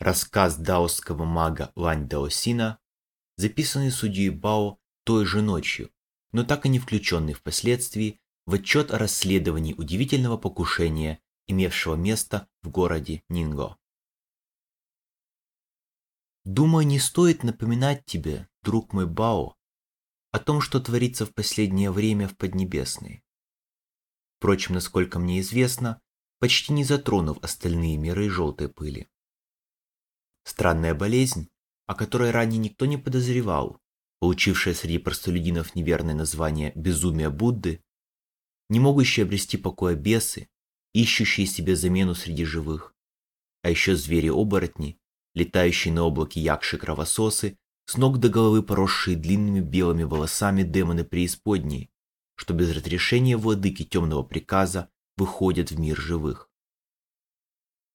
Рассказ даосского мага Лань Даосина, записанный судьей Бао той же ночью, но так и не включенный впоследствии в отчет о расследовании удивительного покушения, имевшего место в городе Нинго. Думаю, не стоит напоминать тебе, друг мой Бао, о том, что творится в последнее время в Поднебесной. Впрочем, насколько мне известно, почти не затронув остальные миры желтой пыли. Странная болезнь, о которой ранее никто не подозревал, получившая среди простолюдинов неверное название «безумие Будды», не могущие обрести покоя бесы, ищущие себе замену среди живых, а еще звери-оборотни, летающие на облаке якши-кровососы, с ног до головы поросшие длинными белыми волосами демоны преисподней, что без разрешения владыки темного приказа выходят в мир живых.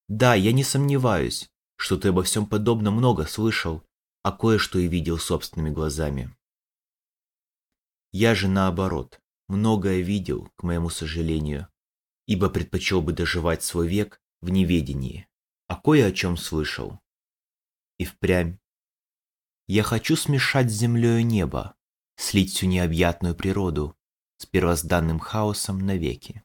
Да, я не сомневаюсь, что ты обо всем подобном много слышал, а кое-что и видел собственными глазами. Я же наоборот, многое видел, к моему сожалению, ибо предпочел бы доживать свой век в неведении, а кое о чем слышал. И впрямь. Я хочу смешать с землею небо, слить всю необъятную природу с первозданным хаосом навеки.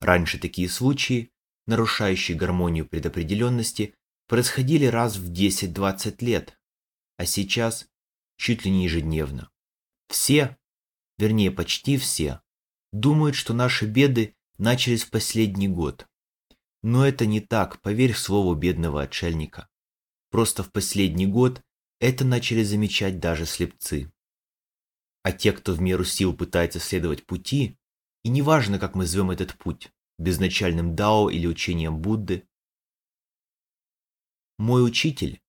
Раньше такие случаи нарушающие гармонию предопределенности, происходили раз в 10-20 лет, а сейчас чуть ли не ежедневно. Все, вернее почти все, думают, что наши беды начались в последний год. Но это не так, поверь слову бедного отшельника. Просто в последний год это начали замечать даже слепцы. А те, кто в меру сил пытается следовать пути, и неважно, как мы зовем этот путь, безначальным дао или учением Будды. Мой учитель,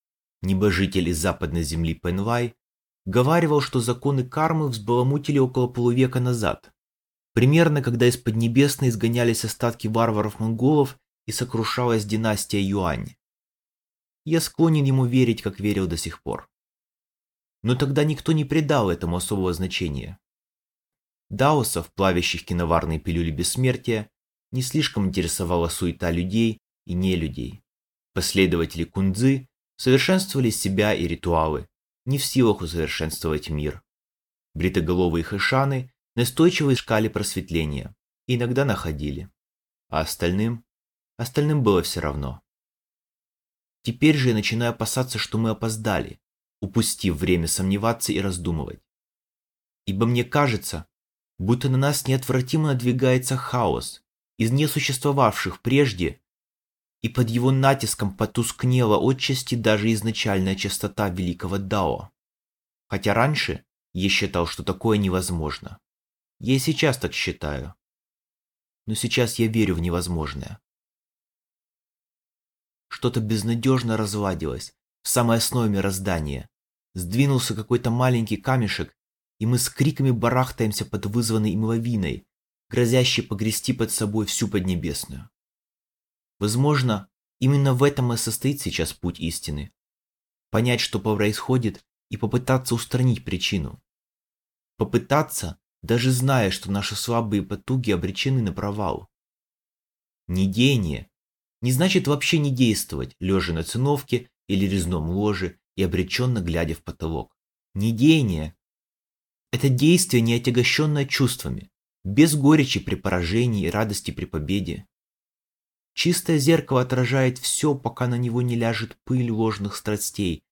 небожитель из западной земли Пенвай, говаривал, что законы кармы взбаламутили около полувека назад, примерно когда из Поднебесной изгонялись остатки варваров-монголов и сокрушалась династия Юань. Я склонен ему верить, как верил до сих пор. Но тогда никто не придал этому особого значения. Даосов, плавящих киноварные пилюли бессмертия, не слишком интересовала суета людей и нелюдей. Последователи кунзы совершенствовали себя и ритуалы, не в силах усовершенствовать мир. Бритоголовые хэшаны настойчиво искали просветления иногда находили. А остальным? Остальным было все равно. Теперь же я начинаю опасаться, что мы опоздали, упустив время сомневаться и раздумывать. Ибо мне кажется, будто на нас неотвратимо надвигается хаос, из несуществовавших прежде, и под его натиском потускнела отчасти даже изначальная частота великого Дао. Хотя раньше я считал, что такое невозможно. Я и сейчас так считаю. Но сейчас я верю в невозможное. Что-то безнадежно разладилось в самой основе мироздания. Сдвинулся какой-то маленький камешек, и мы с криками барахтаемся под вызванной им лавиной, грозящий погрести под собой всю Поднебесную. Возможно, именно в этом и состоит сейчас путь истины. Понять, что происходит, и попытаться устранить причину. Попытаться, даже зная, что наши слабые потуги обречены на провал. Недеяние не значит вообще не действовать, лежа на циновке или резном ложе и обреченно глядя в потолок. Недеяние – это действие, не отягощенное чувствами, без горечи при поражении и радости при победе. Чистое зеркало отражает все, пока на него не ляжет пыль ложных страстей.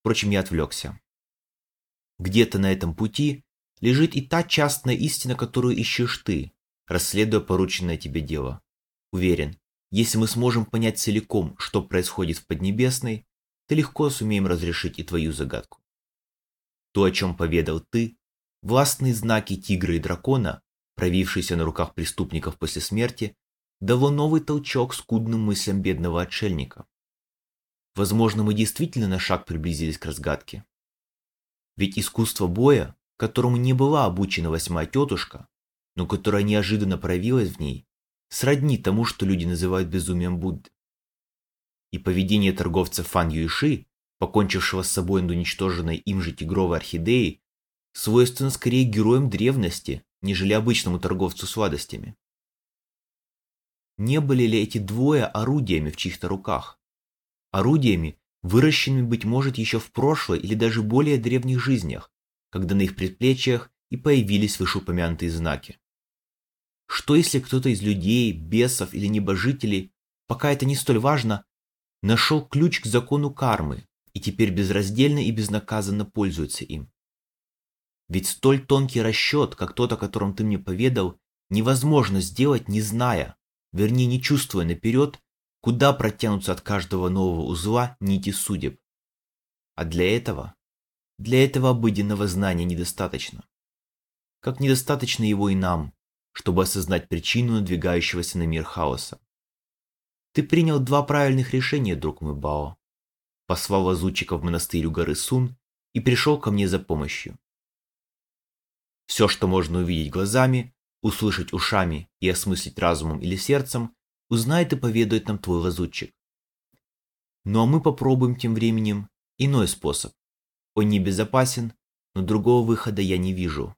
Впрочем, я отвлекся. Где-то на этом пути лежит и та частная истина, которую ищешь ты, расследуя порученное тебе дело. Уверен, если мы сможем понять целиком, что происходит в Поднебесной, то легко сумеем разрешить и твою загадку. То, о чем поведал ты, властные знаки тигра и дракона, проявившееся на руках преступников после смерти, дало новый толчок скудным мыслям бедного отшельника. Возможно, мы действительно на шаг приблизились к разгадке. Ведь искусство боя, которому не была обучена восьмая тетушка, но которая неожиданно проявилась в ней, сродни тому, что люди называют безумием Будды. И поведение торговца Фан Юиши, покончившего с собой над уничтоженной им же тигровой орхидеей, свойственно скорее героям древности, нежели обычному торговцу сладостями. Не были ли эти двое орудиями в чьих-то руках? орудиями, выращенными, быть может, еще в прошлой или даже более древних жизнях, когда на их предплечьях и появились вышеупомянутые знаки. Что если кто-то из людей, бесов или небожителей, пока это не столь важно, нашел ключ к закону кармы и теперь безраздельно и безнаказанно пользуется им? Ведь столь тонкий расчет, как тот, о котором ты мне поведал, невозможно сделать, не зная, вернее, не чувствуя наперед, куда протянутся от каждого нового узла нити судеб. А для этого, для этого обыденного знания недостаточно. Как недостаточно его и нам, чтобы осознать причину надвигающегося на мир хаоса. Ты принял два правильных решения, друг мой Бао. Послал лазутчика в монастырь у горы Сун и пришел ко мне за помощью. Все, что можно увидеть глазами, услышать ушами и осмыслить разумом или сердцем, узнает и поведает нам твой лазутчик. Ну а мы попробуем тем временем иной способ. Он небезопасен, но другого выхода я не вижу.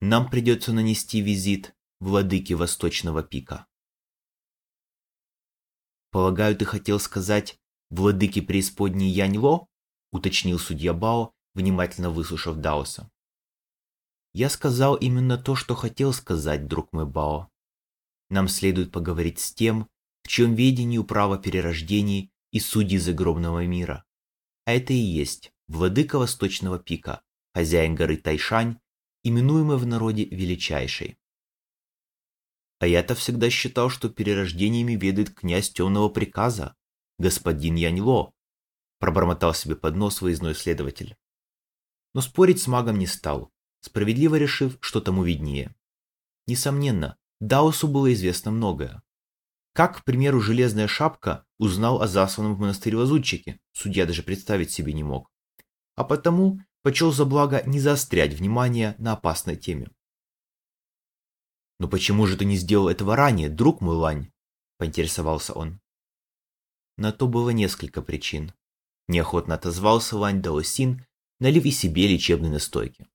Нам придется нанести визит владыке Восточного пика. Полагаю, ты хотел сказать владыке преисподней Яньло? Уточнил судья Бао, внимательно выслушав Даоса. Я сказал именно то, что хотел сказать, друг мой Бао. Нам следует поговорить с тем, в чем ведении управа перерождений и судьи загробного мира. А это и есть владыка Восточного пика, хозяин горы Тайшань, именуемый в народе величайшей. А я-то всегда считал, что перерождениями ведает князь темного приказа, господин Яньло, пробормотал себе под нос выездной следователь. Но спорить с магом не стал, справедливо решив, что тому виднее. Несомненно, Даусу было известно многое. Как, к примеру, Железная Шапка узнал о засланном в монастырь лазутчике, судья даже представить себе не мог. А потому почел за благо не заострять внимание на опасной теме. «Но почему же ты не сделал этого ранее, друг мой Лань?» – поинтересовался он. На то было несколько причин. Неохотно отозвался Лань Даосин, налив и себе лечебной настойки.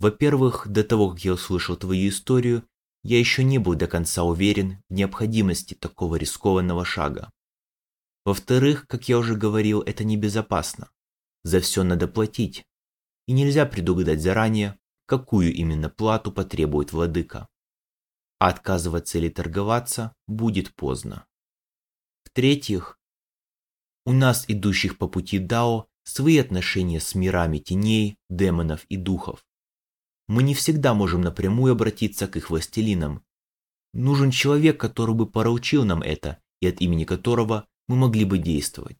Во-первых, до того, как я услышал твою историю, я еще не был до конца уверен в необходимости такого рискованного шага. Во-вторых, как я уже говорил, это небезопасно. За все надо платить. И нельзя предугадать заранее, какую именно плату потребует владыка. А отказываться или торговаться будет поздно. В-третьих, у нас, идущих по пути Дао, свои отношения с мирами теней, демонов и духов мы не всегда можем напрямую обратиться к их властелинам. Нужен человек, который бы поручил нам это, и от имени которого мы могли бы действовать.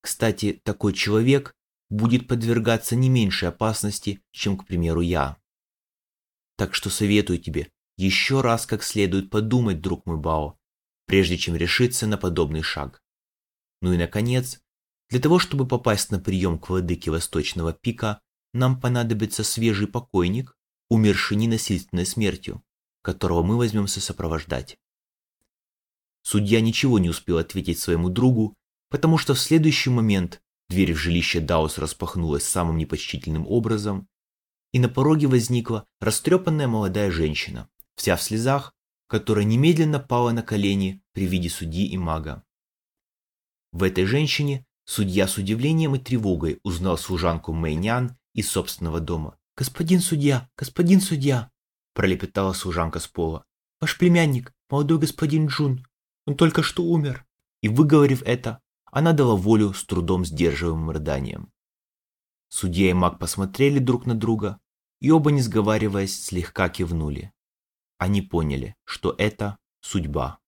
Кстати, такой человек будет подвергаться не меньшей опасности, чем, к примеру, я. Так что советую тебе еще раз как следует подумать, друг мой Бао, прежде чем решиться на подобный шаг. Ну и, наконец, для того, чтобы попасть на прием к владыке Восточного пика, нам понадобится свежий покойник, умерший ненасильственной смертью, которого мы возьмемся сопровождать. Судья ничего не успел ответить своему другу, потому что в следующий момент дверь в жилище Даус распахнулась самым непочтительным образом, и на пороге возникла растрепанная молодая женщина, вся в слезах, которая немедленно пала на колени при виде судьи и мага. В этой женщине судья с удивлением и тревогой узнал служанку Мэйнян из собственного дома. «Господин судья, господин судья!» пролепетала служанка с пола. «Ваш племянник, молодой господин Джун, он только что умер». И выговорив это, она дала волю с трудом сдерживаемым рыданием. Судья и маг посмотрели друг на друга и оба, не сговариваясь, слегка кивнули. Они поняли, что это судьба.